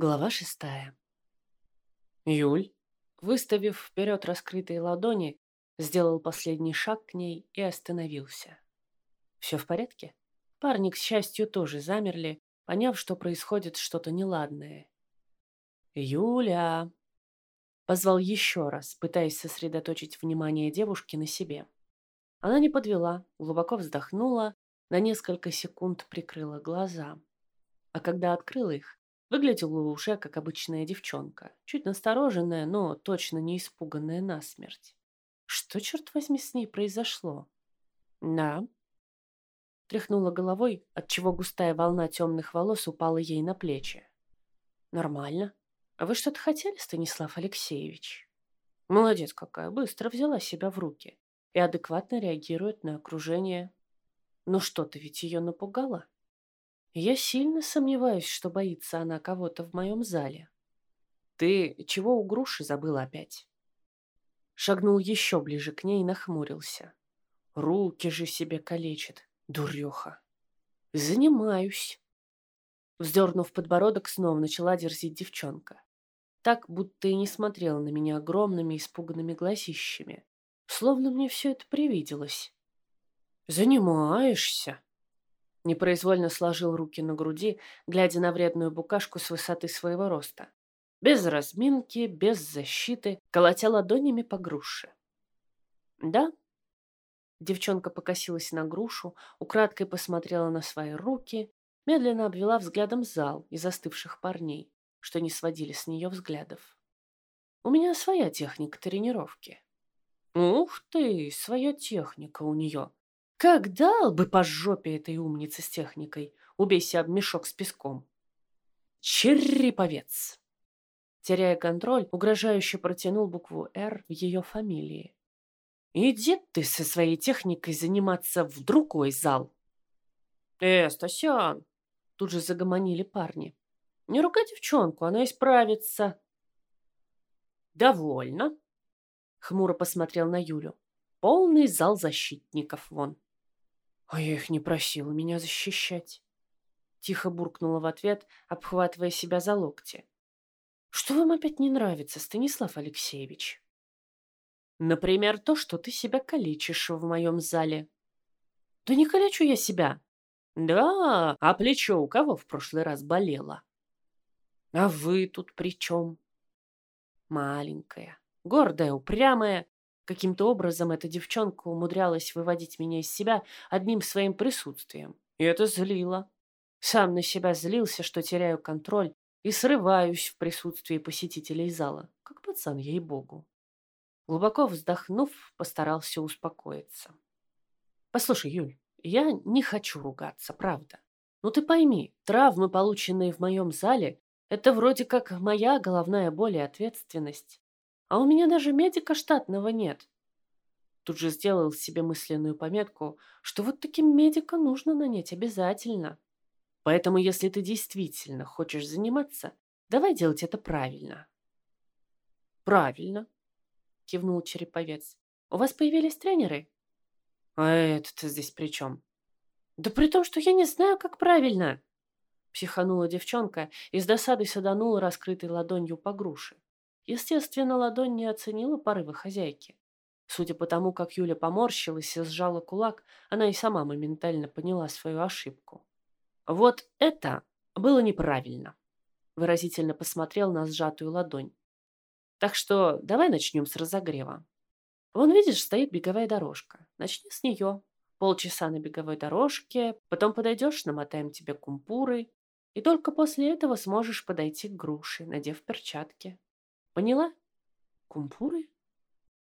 Глава шестая. Юль, выставив вперед раскрытые ладони, сделал последний шаг к ней и остановился. Все в порядке? Парни, к счастью, тоже замерли, поняв, что происходит что-то неладное. «Юля!» Позвал еще раз, пытаясь сосредоточить внимание девушки на себе. Она не подвела, глубоко вздохнула, на несколько секунд прикрыла глаза. А когда открыла их, выглядела уже как обычная девчонка, чуть настороженная, но точно не испуганная насмерть. Что, черт возьми, с ней произошло? Да. Тряхнула головой, отчего густая волна темных волос упала ей на плечи. Нормально. А вы что-то хотели, Станислав Алексеевич? Молодец какая, быстро взяла себя в руки и адекватно реагирует на окружение. Но что-то ведь ее напугало. Я сильно сомневаюсь, что боится она кого-то в моем зале. Ты чего у груши забыла опять? Шагнул еще ближе к ней и нахмурился. Руки же себе калечит, дуреха. Занимаюсь. Вздернув подбородок, снова начала дерзить девчонка. Так, будто и не смотрела на меня огромными испуганными глазищами. Словно мне все это привиделось. «Занимаешься?» Непроизвольно сложил руки на груди, глядя на вредную букашку с высоты своего роста. Без разминки, без защиты, колотя ладонями по груше. «Да?» Девчонка покосилась на грушу, украдкой посмотрела на свои руки, медленно обвела взглядом зал и застывших парней, что не сводили с нее взглядов. «У меня своя техника тренировки». «Ух ты, своя техника у нее!» Как дал бы по жопе этой умнице с техникой, убейся об мешок с песком. Черриповец. Теряя контроль, угрожающе протянул букву «Р» в ее фамилии. «Иди ты со своей техникой заниматься в другой зал!» «Э, Стасян!» Тут же загомонили парни. «Не ругай девчонку, она исправится!» «Довольно!» Хмуро посмотрел на Юлю. «Полный зал защитников вон!» А я их не просила меня защищать. Тихо буркнула в ответ, обхватывая себя за локти. Что вам опять не нравится, Станислав Алексеевич? Например, то, что ты себя калечишь в моем зале. Да не калечу я себя. Да, а плечо у кого в прошлый раз болело? А вы тут при чем? Маленькая, гордая, упрямая, Каким-то образом эта девчонка умудрялась выводить меня из себя одним своим присутствием. И это злило. Сам на себя злился, что теряю контроль и срываюсь в присутствии посетителей зала, как пацан, ей-богу. Глубоко вздохнув, постарался успокоиться. «Послушай, Юль, я не хочу ругаться, правда. Но ты пойми, травмы, полученные в моем зале, это вроде как моя головная боль и ответственность. А у меня даже медика штатного нет. Тут же сделал себе мысленную пометку, что вот таким медика нужно нанять обязательно. Поэтому, если ты действительно хочешь заниматься, давай делать это правильно. Правильно, кивнул Череповец. У вас появились тренеры? А этот здесь при чем? Да при том, что я не знаю, как правильно. Психанула девчонка и с досадой саданула раскрытой ладонью по груше. Естественно, ладонь не оценила порывы хозяйки. Судя по тому, как Юля поморщилась и сжала кулак, она и сама моментально поняла свою ошибку. «Вот это было неправильно», — выразительно посмотрел на сжатую ладонь. «Так что давай начнем с разогрева. Вон, видишь, стоит беговая дорожка. Начни с нее. Полчаса на беговой дорожке, потом подойдешь, намотаем тебе кумпуры, и только после этого сможешь подойти к груше, надев перчатки. Поняла? Кумпуры?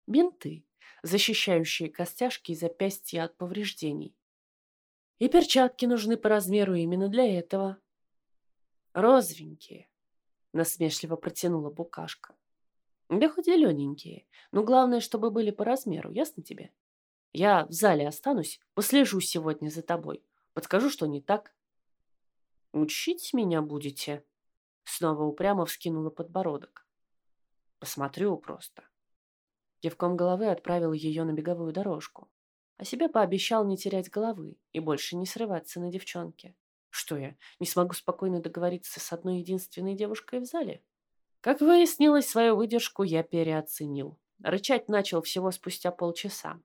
Бинты, защищающие костяшки и запястья от повреждений. И перчатки нужны по размеру именно для этого. Розовенькие, насмешливо протянула букашка. Да хоть зелененькие, но главное, чтобы были по размеру, ясно тебе? Я в зале останусь, послежу сегодня за тобой. Подскажу, что не так. Учить меня будете? Снова упрямо вскинула подбородок. Посмотрю просто. Кивком головы отправил ее на беговую дорожку. А себе пообещал не терять головы и больше не срываться на девчонке. Что я, не смогу спокойно договориться с одной единственной девушкой в зале? Как выяснилось, свою выдержку я переоценил. Рычать начал всего спустя полчаса.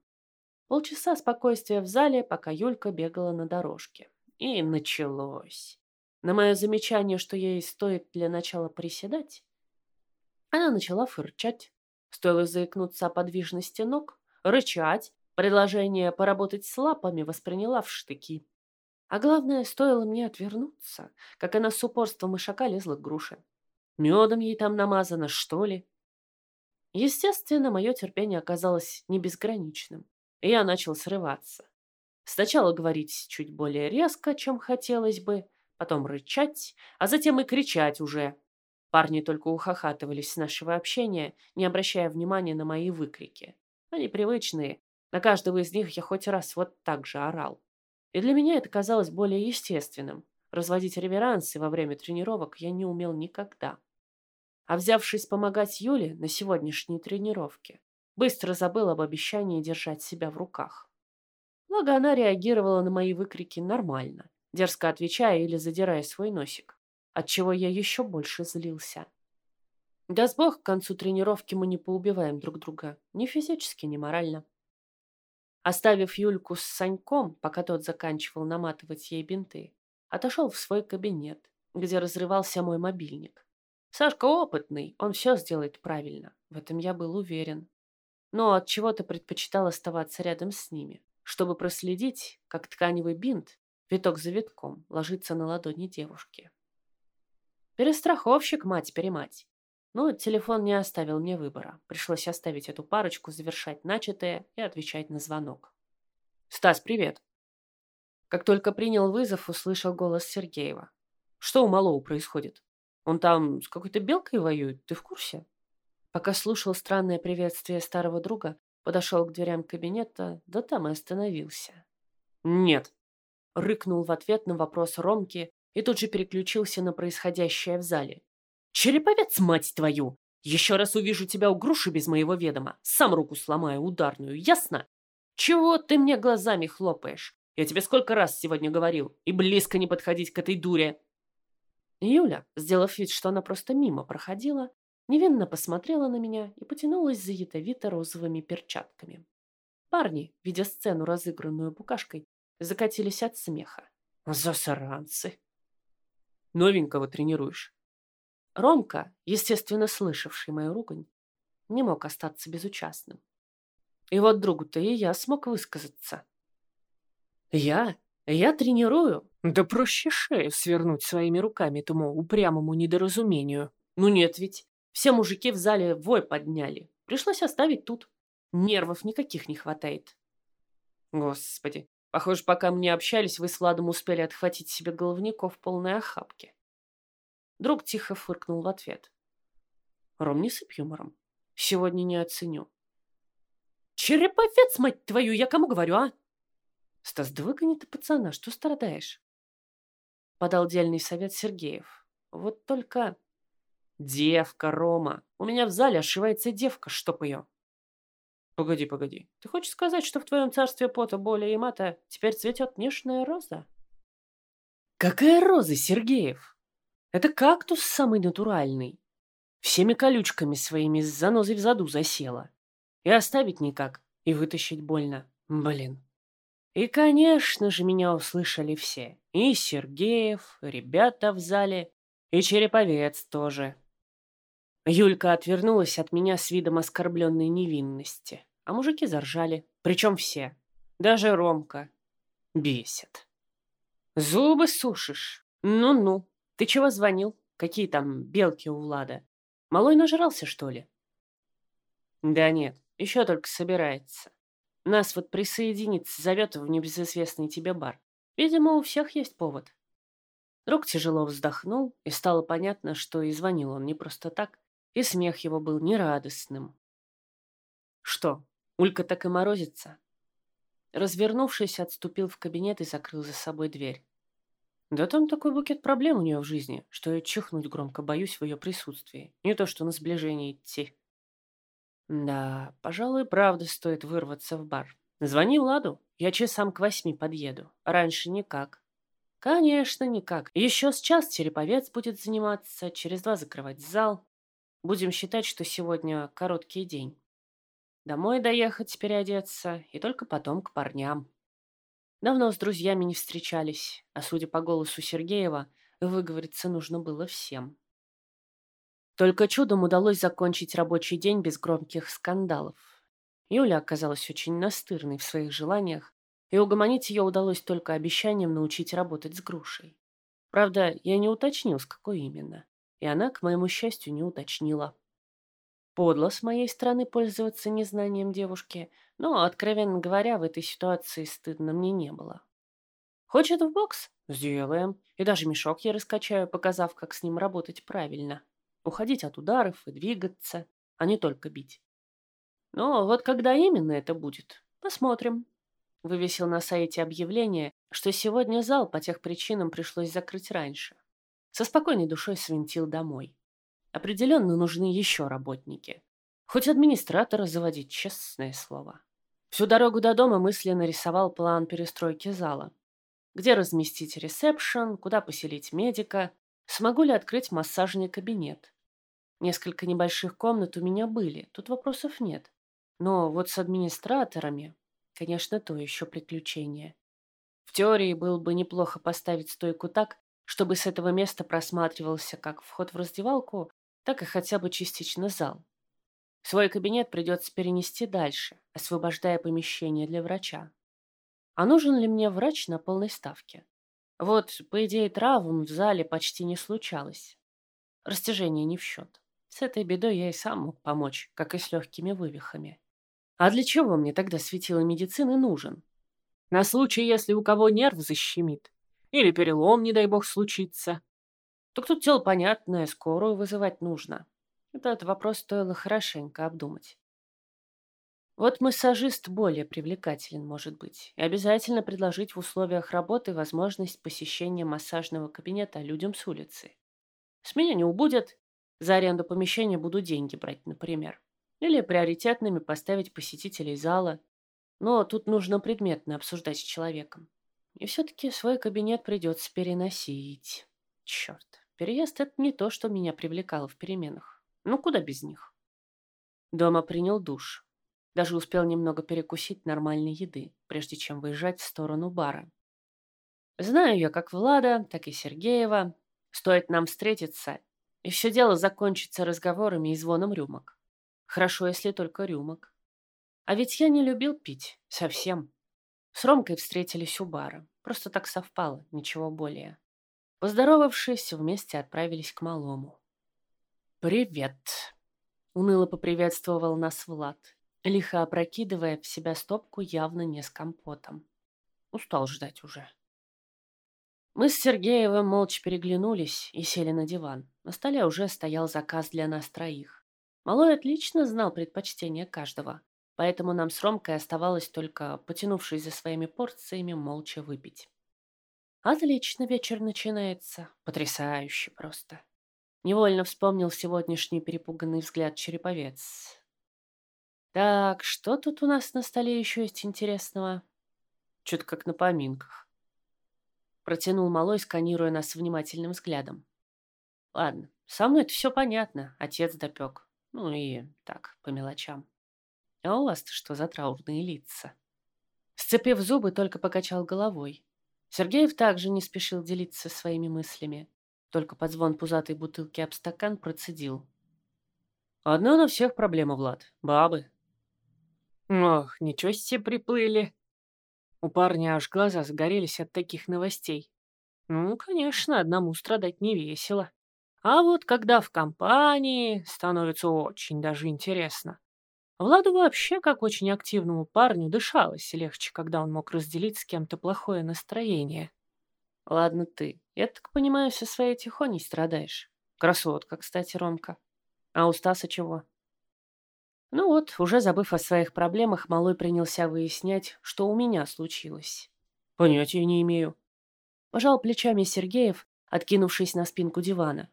Полчаса спокойствия в зале, пока Юлька бегала на дорожке. И началось. На мое замечание, что ей стоит для начала приседать, она начала фырчать. Стоило заикнуться о подвижности ног, рычать, предложение поработать с лапами восприняла в штыки. А главное, стоило мне отвернуться, как она с упорством ишака лезла к груше. Медом ей там намазано, что ли? Естественно, мое терпение оказалось не безграничным, и я начал срываться. Сначала говорить чуть более резко, чем хотелось бы, потом рычать, а затем и кричать уже. Парни только ухахатывались с нашего общения, не обращая внимания на мои выкрики. Они привычные, на каждого из них я хоть раз вот так же орал. И для меня это казалось более естественным. Разводить реверансы во время тренировок я не умел никогда. А взявшись помогать Юле на сегодняшней тренировке, быстро забыл об обещании держать себя в руках. Благо она реагировала на мои выкрики нормально, дерзко отвечая или задирая свой носик, отчего я еще больше злился. Даст бог, к концу тренировки мы не поубиваем друг друга, ни физически, ни морально. Оставив Юльку с Саньком, пока тот заканчивал наматывать ей бинты, отошел в свой кабинет, где разрывался мой мобильник. Сашка опытный, он все сделает правильно, в этом я был уверен. Но от чего то предпочитал оставаться рядом с ними, чтобы проследить, как тканевый бинт, виток за витком, ложится на ладони девушки. Перестраховщик, мать-перемать. Но телефон не оставил мне выбора. Пришлось оставить эту парочку завершать начатое и отвечать на звонок. «Стас, привет!» Как только принял вызов, услышал голос Сергеева. «Что у Малоу происходит? Он там с какой-то белкой воюет, ты в курсе?» Пока слушал странное приветствие старого друга, подошел к дверям кабинета, да там и остановился. «Нет», — рыкнул в ответ на вопрос Ромки и тут же переключился на происходящее в зале. «Череповец, мать твою! Еще раз увижу тебя у груши без моего ведома, сам руку сломаю ударную, ясно? Чего ты мне глазами хлопаешь? Я тебе сколько раз сегодня говорил, и близко не подходить к этой дуре!» Юля, сделав вид, что она просто мимо проходила, невинно посмотрела на меня и потянулась за ядовито-розовыми перчатками. Парни, видя сцену, разыгранную букашкой, закатились от смеха. «Засранцы!» «Новенького тренируешь?» Ромка, естественно слышавший мою ругань, не мог остаться безучастным. И вот другу-то и я смог высказаться. «Я? Я тренирую?» Да проще шею свернуть своими руками этому упрямому недоразумению. Ну нет ведь. Все мужики в зале вой подняли. Пришлось оставить тут. Нервов никаких не хватает. Господи, похоже, пока мы не общались, вы с Владом успели отхватить себе головников полной охапке. Друг тихо фыркнул в ответ. Ром, не сыпь юмором. Сегодня не оценю. Череповец, мать твою, я кому говорю, а? Стас, да выгони ты пацана, что страдаешь? Подал дельный совет Сергеев. Вот только... Девка, Рома. У меня в зале ошивается девка, чтоб ее. Погоди, погоди. Ты хочешь сказать, что в твоем царстве пота, боли и мата теперь цветет нежная роза? Какая роза, Сергеев? Это кактус самый натуральный. Всеми колючками своими с занозой в заду засела. И оставить никак, и вытащить больно. Блин. И, конечно же, меня услышали все. И Сергеев, ребята в зале, и Череповец тоже. Юлька отвернулась от меня с видом оскорбленной невинности. А мужики заржали. Причем все. Даже Ромка. Бесит. Зубы сушишь? Ну-ну. Ты чего звонил? Какие там белки у Влада? Малой нажрался, что ли? Да нет, еще только собирается. Нас вот присоединиться зовет в небезызвестный тебе бар. Видимо, у всех есть повод. Друг тяжело вздохнул, и стало понятно, что и звонил он не просто так, и смех его был нерадостным. Что, Улька так и морозится? Развернувшись, отступил в кабинет и закрыл за собой дверь. Да там такой букет проблем у нее в жизни, что я чихнуть громко боюсь в ее присутствии. Не то, что на сближение идти. Да, пожалуй, правда стоит вырваться в бар. Звони Владу, я часам к восьми подъеду. Раньше никак. Конечно, никак. Еще с час Череповец будет заниматься, через два закрывать зал. Будем считать, что сегодня короткий день. Домой доехать, переодеться, и только потом к парням. Давно с друзьями не встречались, а судя по голосу Сергеева, выговориться нужно было всем. Только чудом удалось закончить рабочий день без громких скандалов. Юля оказалась очень настырной в своих желаниях, и угомонить ее удалось только обещанием научить работать с грушей. Правда, я не уточнил, с какой именно, и она, к моему счастью, не уточнила. Подло с моей стороны пользоваться незнанием девушки, но, откровенно говоря, в этой ситуации стыдно мне не было. Хочет в бокс? Сделаем. И даже мешок я раскачаю, показав, как с ним работать правильно. Уходить от ударов и двигаться, а не только бить. Но вот когда именно это будет, посмотрим. Вывесил на сайте объявление, что сегодня зал по тех причинам пришлось закрыть раньше. Со спокойной душой свинтил домой. Определенно нужны еще работники. Хоть администратора заводить, честное слово. Всю дорогу до дома мысленно рисовал план перестройки зала. Где разместить ресепшн, куда поселить медика, смогу ли открыть массажный кабинет. Несколько небольших комнат у меня были, тут вопросов нет. Но вот с администраторами, конечно, то еще приключение. В теории было бы неплохо поставить стойку так, чтобы с этого места просматривался как вход в раздевалку, так и хотя бы частично зал. Свой кабинет придется перенести дальше, освобождая помещение для врача. А нужен ли мне врач на полной ставке? Вот, по идее, травм в зале почти не случалось. Растяжение не в счет. С этой бедой я и сам мог помочь, как и с легкими вывихами. А для чего мне тогда светило медицины нужен? На случай, если у кого нерв защемит. Или перелом, не дай бог, случится. Так тут дело понятное, скорую вызывать нужно. Этот вопрос стоило хорошенько обдумать. Вот массажист более привлекателен может быть. И обязательно предложить в условиях работы возможность посещения массажного кабинета людям с улицы. С меня не убудет. За аренду помещения буду деньги брать, например. Или приоритетными поставить посетителей зала. Но тут нужно предметно обсуждать с человеком. И все-таки свой кабинет придется переносить. Черт. Переезд — это не то, что меня привлекало в переменах. Ну, куда без них? Дома принял душ. Даже успел немного перекусить нормальной еды, прежде чем выезжать в сторону бара. Знаю я как Влада, так и Сергеева. Стоит нам встретиться, и все дело закончится разговорами и звоном рюмок. Хорошо, если только рюмок. А ведь я не любил пить. Совсем. С Ромкой встретились у бара. Просто так совпало, ничего более. Поздоровавшись, вместе отправились к малому. «Привет!» — уныло поприветствовал нас Влад, лихо опрокидывая в себя стопку явно не с компотом. Устал ждать уже. Мы с Сергеевым молча переглянулись и сели на диван. На столе уже стоял заказ для нас троих. Малой отлично знал предпочтения каждого, поэтому нам с Ромкой оставалось только, потянувшись за своими порциями, молча выпить. Отлично вечер начинается. Потрясающе просто. Невольно вспомнил сегодняшний перепуганный взгляд череповец. Так, что тут у нас на столе еще есть интересного? Чуть как на поминках. Протянул малой, сканируя нас внимательным взглядом. Ладно, со мной это все понятно. Отец допек. Ну и так, по мелочам. А у вас-то что за траурные лица? Сцепив зубы, только покачал головой. Сергеев также не спешил делиться своими мыслями. Только под звон пузатой бутылки об стакан процедил. «Одна на всех проблема, Влад. Бабы». «Ох, ничего себе приплыли». У парня аж глаза загорелись от таких новостей. Ну, конечно, одному страдать не весело. А вот когда в компании, становится очень даже интересно. Владу вообще, как очень активному парню, дышалось легче, когда он мог разделить с кем-то плохое настроение. Ладно ты, я так понимаю, со своей тихоней страдаешь. Красотка, кстати, Ромка. А у Стаса чего? Ну вот, уже забыв о своих проблемах, малой принялся выяснять, что у меня случилось. Понятия не имею. Пожал плечами Сергеев, откинувшись на спинку дивана.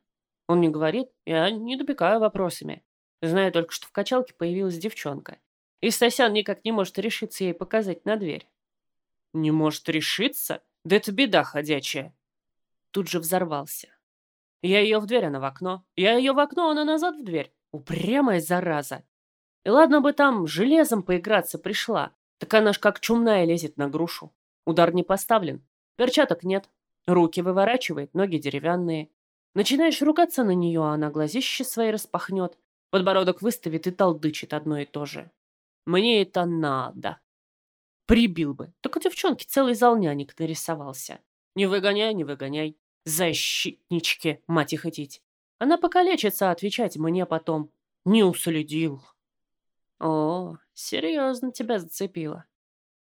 Он не говорит, я не допекаю вопросами. Знаю только, что в качалке появилась девчонка. И Стасян никак не может решиться ей показать на дверь. «Не может решиться? Да это беда ходячая!» тут же взорвался. Я ее в дверь, она в окно. Я ее в окно, она назад в дверь. Упрямая зараза. И ладно бы там железом поиграться пришла, так она ж как чумная лезет на грушу. Удар не поставлен, перчаток нет, руки выворачивает, ноги деревянные. Начинаешь ругаться на нее, а она глазище свои распахнет, подбородок выставит и толдычит одно и то же. Мне это надо. Прибил бы. Только девчонки целый зал нянек нарисовался. Не выгоняй, не выгоняй. Защитнички, мать их идти. Она покалечится, отвечать мне потом. Не уследил. О, серьезно тебя зацепило.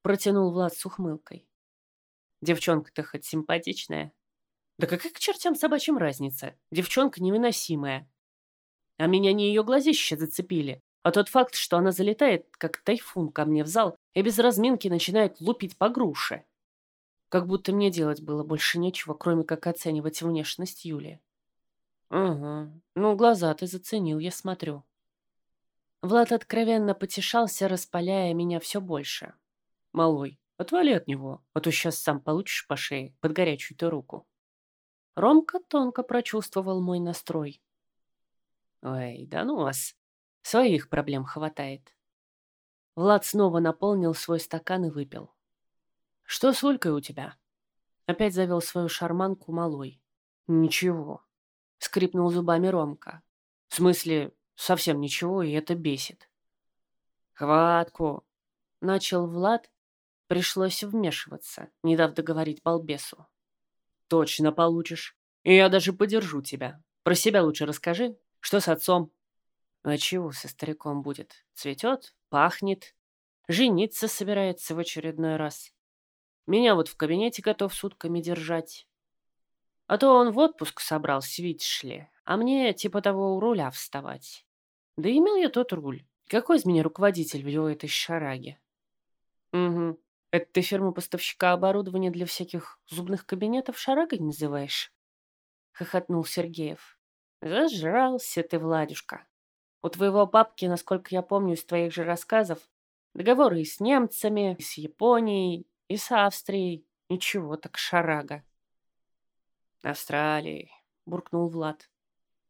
Протянул Влад с ухмылкой. Девчонка-то хоть симпатичная. Да какая к чертям собачьим разница? Девчонка невыносимая. А меня не ее глазища зацепили, а тот факт, что она залетает, как тайфун ко мне в зал и без разминки начинает лупить по груше. Как будто мне делать было больше нечего, кроме как оценивать внешность Юли. Угу. Ну, глаза ты заценил, я смотрю. Влад откровенно потешался, распаляя меня все больше. Малой, отвали от него, а то сейчас сам получишь по шее под горячую-то руку. Ромка тонко прочувствовал мой настрой. Ой, да ну вас. Своих проблем хватает. Влад снова наполнил свой стакан и выпил. «Что с Улькой у тебя?» Опять завел свою шарманку малой. «Ничего», — скрипнул зубами Ромка. «В смысле, совсем ничего, и это бесит». «Хватку!» — начал Влад. Пришлось вмешиваться, не дав договорить балбесу. «Точно получишь. И я даже подержу тебя. Про себя лучше расскажи. Что с отцом?» «А чего со стариком будет? Цветет, пахнет, жениться собирается в очередной раз. Меня вот в кабинете готов сутками держать. А то он в отпуск собрался, видишь ли, а мне типа того у руля вставать. Да имел я тот руль. Какой из меня руководитель в его этой шараге? Угу. Это ты фирму поставщика оборудования для всяких зубных кабинетов шарагой называешь? Хохотнул Сергеев. Зажрался ты, Владюшка. У твоего папки, насколько я помню из твоих же рассказов, договоры и с немцами, и с Японией, и с Австрией. Ничего так шарага. Австралией, буркнул Влад.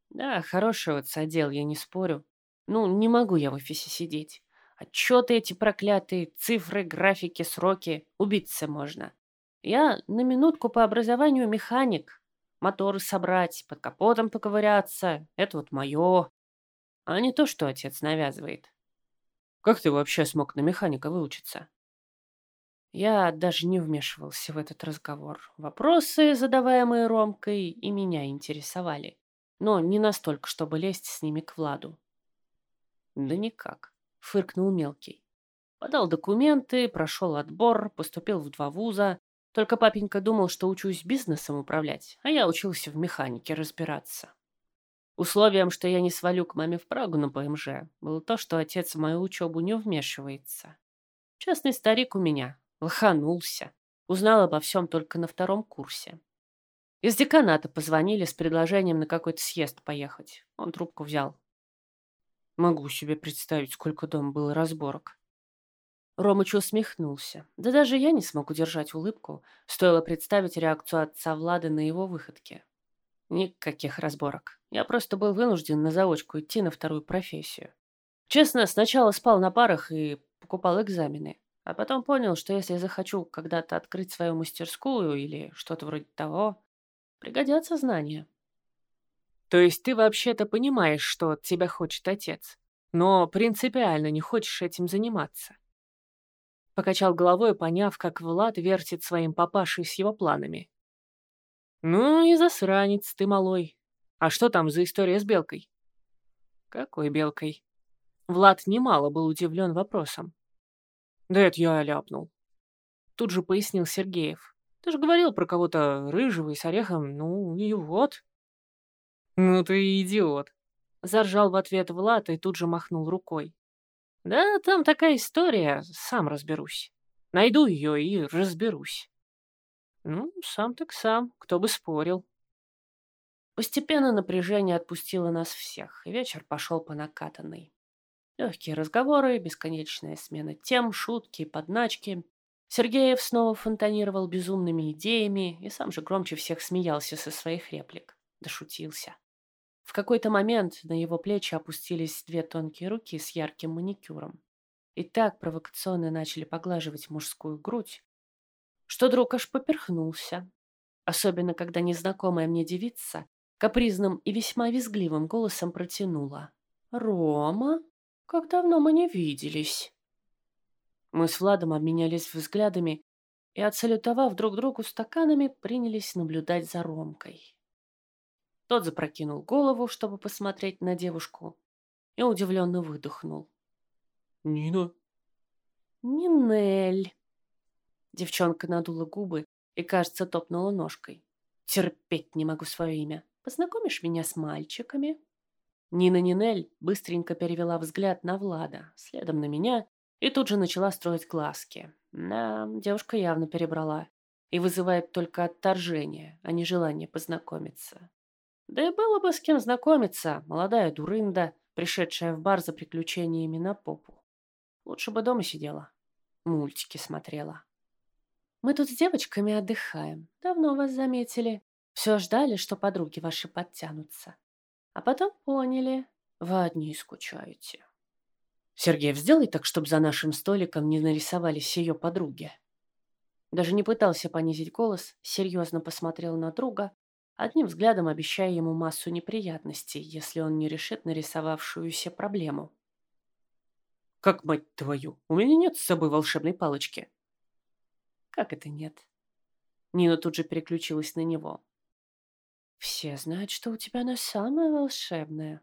Да, хороший вот содел, я не спорю. Ну, не могу я в офисе сидеть. Отчеты эти проклятые, цифры, графики, сроки. Убиться можно. Я на минутку по образованию механик. Моторы собрать, под капотом поковыряться. Это вот мое. А не то, что отец навязывает. Как ты вообще смог на механика выучиться? Я даже не вмешивался в этот разговор. Вопросы, задаваемые Ромкой, и меня интересовали. Но не настолько, чтобы лезть с ними к Владу. «Да никак», — фыркнул мелкий. Подал документы, прошел отбор, поступил в два вуза. Только папенька думал, что учусь бизнесом управлять, а я учился в механике разбираться. Условием, что я не свалю к маме в Прагу на ПМЖ, было то, что отец в мою учебу не вмешивается. Частный старик у меня, Лоханулся. Узнал обо всем только на втором курсе. Из деканата позвонили с предложением на какой-то съезд поехать. Он трубку взял. Могу себе представить, сколько дома было разборок. Ромыч усмехнулся. Да даже я не смог удержать улыбку, стоило представить реакцию отца Влада на его выходке. Никаких разборок. Я просто был вынужден на заочку идти на вторую профессию. Честно, сначала спал на парах и покупал экзамены. А потом понял, что если захочу когда-то открыть свою мастерскую или что-то вроде того, пригодятся знания. То есть ты вообще-то понимаешь, что от тебя хочет отец, но принципиально не хочешь этим заниматься? Покачал головой, поняв, как Влад вертит своим папашей с его планами. Ну и засранец ты, малой. А что там за история с белкой? Какой белкой? Влад немало был удивлен вопросом. Да это я ляпнул. Тут же пояснил Сергеев. Ты же говорил про кого-то рыжего и с орехом, ну и вот. Ну ты идиот. Заржал в ответ Влад и тут же махнул рукой. Да там такая история, сам разберусь. Найду ее и разберусь. Ну, сам так сам, кто бы спорил. Постепенно напряжение отпустило нас всех, и вечер пошел по накатанной. Легкие разговоры, бесконечная смена тем, шутки, подначки. Сергеев снова фонтанировал безумными идеями и сам же громче всех смеялся со своих реплик. Дошутился. В какой-то момент на его плечи опустились две тонкие руки с ярким маникюром. И так провокационно начали поглаживать мужскую грудь, что друг аж поперхнулся. Особенно, когда незнакомая мне девица капризным и весьма визгливым голосом протянула. «Рома, как давно мы не виделись!» Мы с Владом обменялись взглядами и, отсалютовав друг другу стаканами, принялись наблюдать за Ромкой. Тот запрокинул голову, чтобы посмотреть на девушку, и удивленно выдохнул. «Нина?» «Нинель!» Девчонка надула губы и, кажется, топнула ножкой. «Терпеть не могу свое имя. Познакомишь меня с мальчиками?» Нина Нинель быстренько перевела взгляд на Влада, следом на меня и тут же начала строить глазки. Да, девушка явно перебрала. И вызывает только отторжение, а не желание познакомиться. Да и было бы с кем знакомиться, молодая дурында, пришедшая в бар за приключениями на попу. Лучше бы дома сидела, мультики смотрела. Мы тут с девочками отдыхаем. Давно вас заметили. Все ждали, что подруги ваши подтянутся. А потом поняли, вы одни скучаете. Сергеев, сделай так, чтобы за нашим столиком не нарисовались ее подруги. Даже не пытался понизить голос, серьезно посмотрел на друга, одним взглядом обещая ему массу неприятностей, если он не решит нарисовавшуюся проблему. «Как, мать твою, у меня нет с собой волшебной палочки!» «Как это нет?» Нина тут же переключилась на него. «Все знают, что у тебя она самая волшебная»,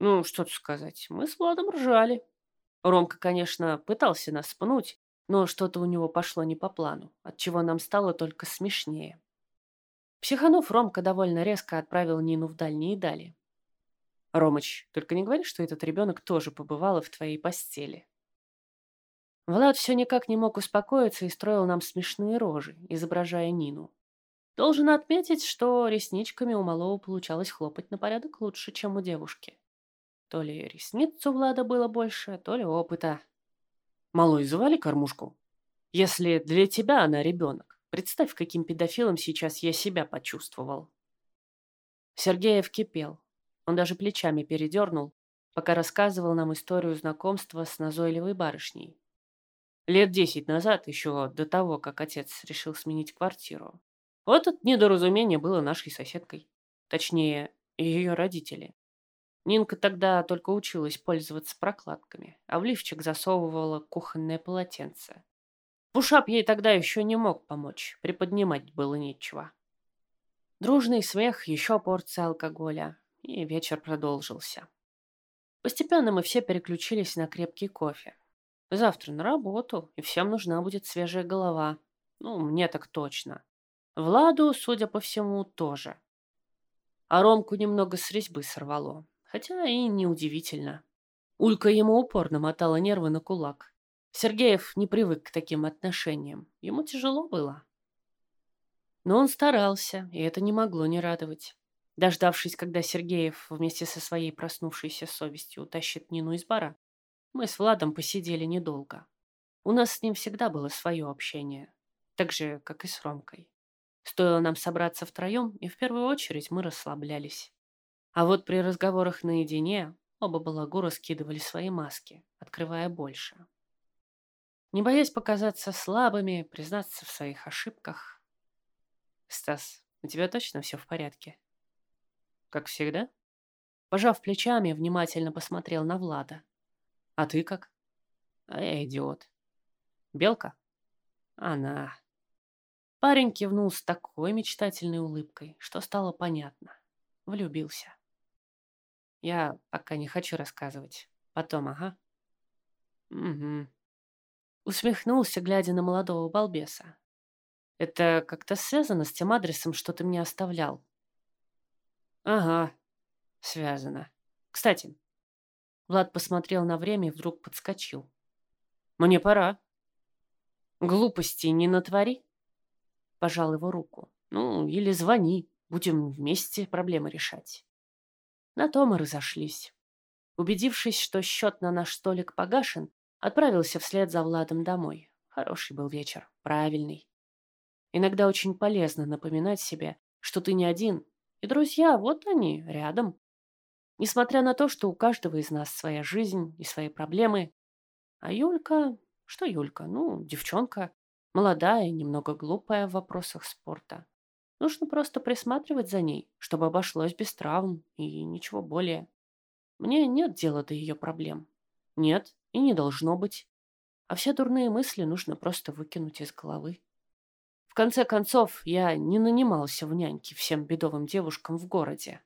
ну, что тут сказать, мы с Владом ржали. Ромка, конечно, пытался нас спнуть, но что-то у него пошло не по плану, отчего нам стало только смешнее. Психанув, Ромка довольно резко отправил Нину в дальние дали. «Ромыч, только не говори, что этот ребенок тоже побывал в твоей постели». Влад все никак не мог успокоиться и строил нам смешные рожи, изображая Нину. Должен отметить, что ресничками у малого получалось хлопать на порядок лучше, чем у девушки. То ли ресниц у Влада было больше, то ли опыта. Малой, звали кормушку? Если для тебя она ребенок, представь, каким педофилом сейчас я себя почувствовал. Сергеев кипел. Он даже плечами передернул, пока рассказывал нам историю знакомства с назойливой барышней. Лет десять назад, еще до того, как отец решил сменить квартиру. Вот это недоразумение было нашей соседкой. Точнее, ее родители. Нинка тогда только училась пользоваться прокладками, а в лифчик засовывала кухонное полотенце. Пушап ей тогда еще не мог помочь, приподнимать было нечего. Дружный смех, еще порция алкоголя, и вечер продолжился. Постепенно мы все переключились на крепкий кофе. Завтра на работу, и всем нужна будет свежая голова. Ну, мне так точно. Владу, судя по всему, тоже. А Ромку немного с резьбы сорвало. Хотя и неудивительно. Улька ему упорно мотала нервы на кулак. Сергеев не привык к таким отношениям. Ему тяжело было. Но он старался, и это не могло не радовать. Дождавшись, когда Сергеев вместе со своей проснувшейся совестью утащит Нину из бара, мы с Владом посидели недолго. У нас с ним всегда было свое общение, так же, как и с Ромкой. Стоило нам собраться втроем, и в первую очередь мы расслаблялись. А вот при разговорах наедине оба балагура скидывали свои маски, открывая больше. Не боясь показаться слабыми, признаться в своих ошибках. «Стас, у тебя точно все в порядке?» «Как всегда?» Пожав плечами, внимательно посмотрел на Влада. «А ты как?» «А я идиот». «Белка?» «Она». Парень кивнул с такой мечтательной улыбкой, что стало понятно. Влюбился. Я пока не хочу рассказывать. Потом, ага. Угу. Усмехнулся, глядя на молодого балбеса. Это как-то связано с тем адресом, что ты мне оставлял? Ага, связано. Кстати, Влад посмотрел на время и вдруг подскочил. Мне пора. Глупости не натвори. Пожал его руку. Ну, или звони. Будем вместе проблемы решать. На то мы разошлись. Убедившись, что счет на наш столик погашен, отправился вслед за Владом домой. Хороший был вечер, правильный. Иногда очень полезно напоминать себе, что ты не один, и друзья, вот они, рядом. Несмотря на то, что у каждого из нас своя жизнь и свои проблемы. А Юлька... Что Юлька? Ну, девчонка. Молодая, немного глупая в вопросах спорта. Нужно просто присматривать за ней, чтобы обошлось без травм и ничего более. Мне нет дела до ее проблем. Нет, и не должно быть. А все дурные мысли нужно просто выкинуть из головы. В конце концов, я не нанимался в няньки всем бедовым девушкам в городе.